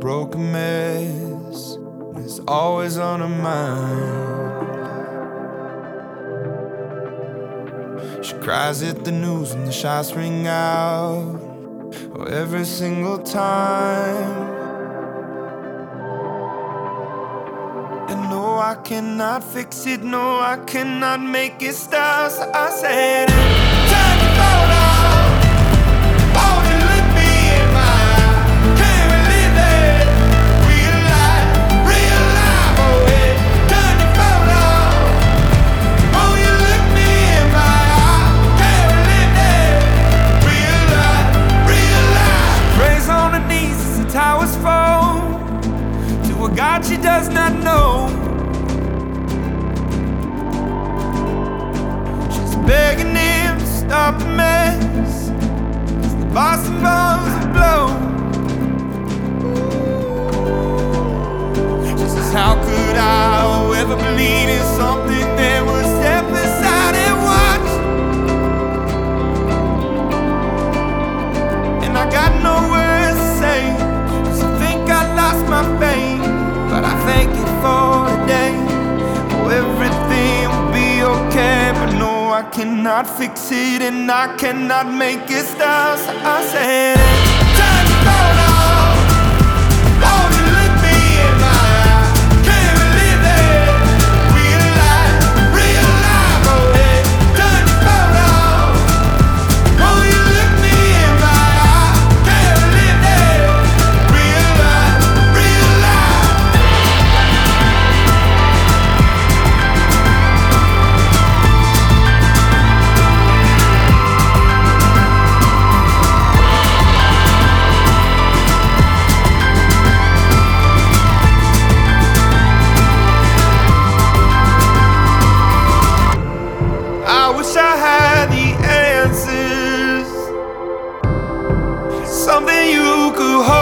broken mess. It's always on her mind. She cries at the news when the shots ring out. Oh, every single time. And no, I cannot fix it. No, I cannot make it stop. So I said, God she does not know. She's begging him to stop the mess. The Boston cannot fix it and I cannot make it stop. So I said, Time to go now. something you could hold.